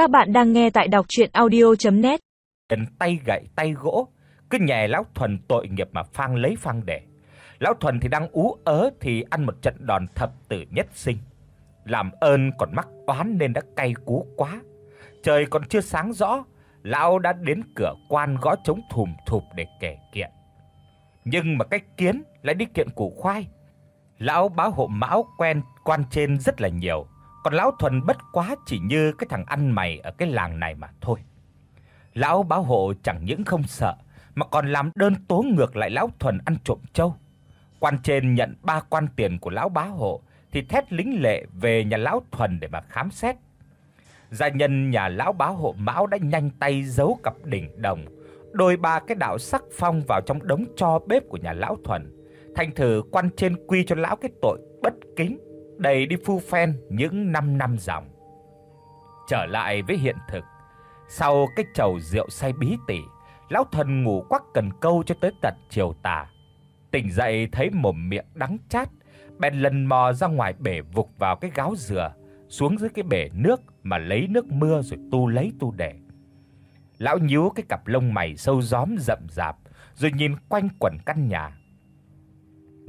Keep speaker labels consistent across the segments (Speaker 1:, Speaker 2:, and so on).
Speaker 1: Các bạn đang nghe tại đọc audio net
Speaker 2: Cần tay gậy tay gỗ, cứ nhè lão thuần tội nghiệp mà phang lấy phang để. Lão thuần thì đang ú ớ thì ăn một trận đòn thập tử nhất sinh. Làm ơn còn mắc oán nên đã cay cú quá. Trời còn chưa sáng rõ, lão đã đến cửa quan gõ trống thùm thụp để kể kiện. Nhưng mà cách kiến lại đi kiện củ khoai. Lão báo hộ mão quen quan trên rất là nhiều, còn lão thuần bất quá chỉ như cái thằng ăn mày ở cái làng này mà thôi. Lão báo hộ chẳng những không sợ mà còn làm đơn tố ngược lại lão thuần ăn trộm trâu. Quan trên nhận ba quan tiền của lão bá hộ thì thét lính lệ về nhà lão thuần để mà khám xét. Gia nhân nhà lão bá hộ Mão đã nhanh tay giấu cặp đỉnh đồng, đôi ba cái đạo sắc phong vào trong đống tro bếp của nhà lão thuần. Thành thử quan trên quy cho lão cái tội bất kính, đầy đi phu phen những năm năm dòng. Trở lại với hiện thực, sau cái chầu rượu say bí tỉ, lão thần ngủ quắc cần câu cho tới tận chiều tà. Tỉnh dậy thấy mồm miệng đắng chát, bèn lần mò ra ngoài bể vục vào cái gáo dừa, xuống dưới cái bể nước mà lấy nước mưa rồi tu lấy tu để. Lão nhíu cái cặp lông mày sâu gióm rậm rạp, rồi nhìn quanh quẩn căn nhà.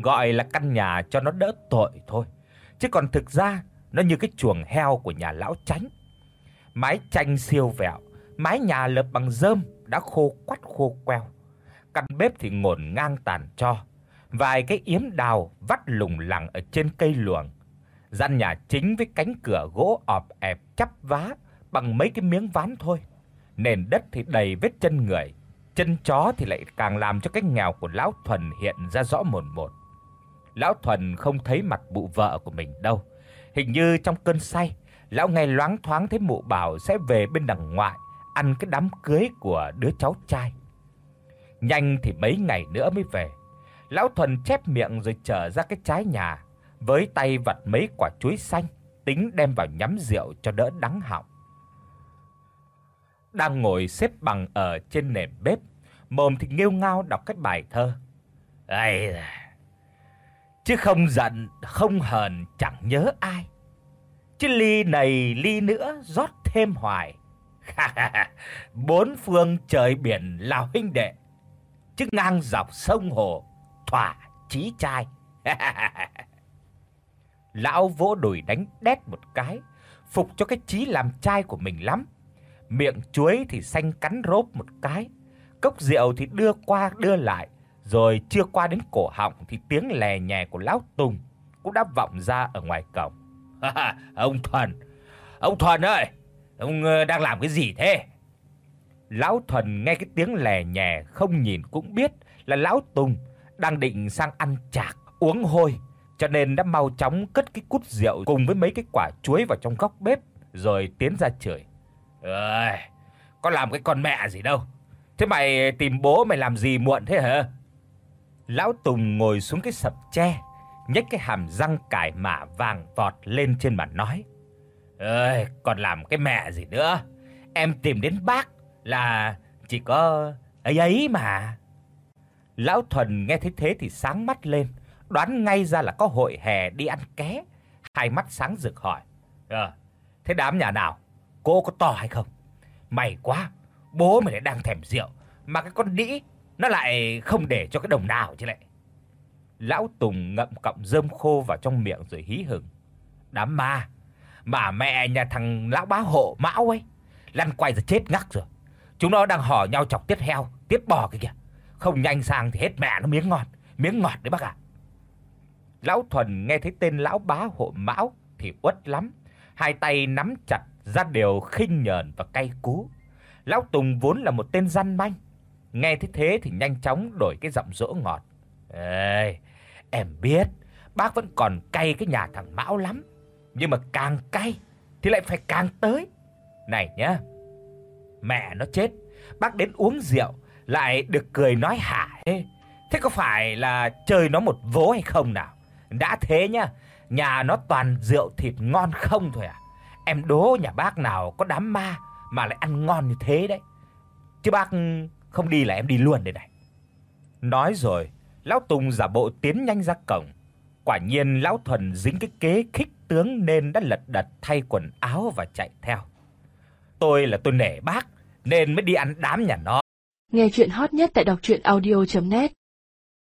Speaker 2: Gọi là căn nhà cho nó đỡ tội thôi, chứ còn thực ra nó như cái chuồng heo của nhà lão Tránh. Mái tranh siêu vẹo, mái nhà lợp bằng rơm đã khô quắt khô queo. Căn bếp thì ngổn ngang tàn tro, vài cái yếm đào vắt lủng lẳng ở trên cây luồng. Gian nhà chính với cánh cửa gỗ ọp ẹp chắp vá bằng mấy cái miếng ván thôi. Nền đất thì đầy vết chân người, chân chó thì lại càng làm cho cái nghèo của lão Thuần hiện ra rõ mồn một. Lão Thuần không thấy mặt mụ vợ của mình đâu. Hình như trong cơn say, lão nghe loáng thoáng thấy mụ bảo sẽ về bên đằng ngoại ăn cái đám cưới của đứa cháu trai. Nhanh thì mấy ngày nữa mới về. Lão Thuần chép miệng rồi trở ra cái trái nhà, với tay vặt mấy quả chuối xanh, tính đem vào nhắm rượu cho đỡ đắng họng. Đang ngồi xếp bằng ở trên nền bếp, mồm thì nghêu ngao đọc cái bài thơ. Ấy chứ không giận, không hờn chẳng nhớ ai. Chứ ly này ly nữa rót thêm hoài. Bốn phương trời biển là huynh đệ, chứ ngang dọc sông hồ thỏa chí trai. Lão vỗ đùi đánh đét một cái, phục cho cái chí làm trai của mình lắm. Miệng chuối thì xanh cắn rốp một cái, cốc rượu thì đưa qua đưa lại, rồi chưa qua đến cổ họng thì tiếng lè nhè của lão Tùng cũng đã vọng ra ở ngoài cổng. ông Thuần, ông Thuần ơi, ông ờ, đang làm cái gì thế? Lão Thuần nghe cái tiếng lè nhè không nhìn cũng biết là lão Tùng đang định sang ăn chạc, uống hôi, cho nên đã mau chóng cất cái cút rượu cùng với mấy cái quả chuối vào trong góc bếp rồi tiến ra chửi. "Ơi, có làm cái con mẹ gì đâu. Thế mày tìm bố mày làm gì muộn thế hả?" Lão Tùng ngồi xuống cái sập tre, nhếch cái hàm răng cải mạ vàng vọt lên trên bàn nói: "Ơi, còn làm cái mẹ gì nữa? Em tìm đến bác là chỉ có ấy ấy mà." Lão Thuần nghe thấy thế thì sáng mắt lên, đoán ngay ra là có hội hè đi ăn ké, hai mắt sáng rực hỏi: "Ờ, thế đám nhà nào? Cô có to hay không? May quá, bố mày lại đang thèm rượu, mà cái con đĩ nó lại không để cho cái đồng nào chứ lại." Lão Tùng ngậm cọng rơm khô vào trong miệng rồi hí hửng. "Đám ma, mà mẹ nhà thằng lão bá hộ Mão ấy, lăn quay ra chết ngắc rồi. Chúng nó đang hò nhau chọc tiết heo, tiết bò kia kìa." không nhanh sang thì hết mẹ nó miếng ngọt, miếng ngọt đấy bác ạ. Lão Thuần nghe thấy tên lão bá hộ Mão thì uất lắm, hai tay nắm chặt ra đều khinh nhờn và cay cú. Lão Tùng vốn là một tên gian manh, nghe thế thế thì nhanh chóng đổi cái giọng dỗ ngọt. "Ê, em biết, bác vẫn còn cay cái nhà thằng Mão lắm, nhưng mà càng cay thì lại phải càng tới. Này nhá, mẹ nó chết, bác đến uống rượu lại được cười nói hả hê. Thế có phải là chơi nó một vố hay không nào? Đã thế nhá, nhà nó toàn rượu thịt ngon không thôi à. Em đố nhà bác nào có đám ma mà lại ăn ngon như thế đấy. Chứ bác không đi là em đi luôn đây này. Nói rồi, lão Tùng giả bộ tiến nhanh ra cổng. Quả nhiên lão Thuần dính cái kế khích tướng nên đã lật đật thay quần áo và chạy theo. tôi là tôi nể bác nên mới đi ăn đám nhà nó.
Speaker 3: Nghe truyện hot nhất tại doctruyenaudio.net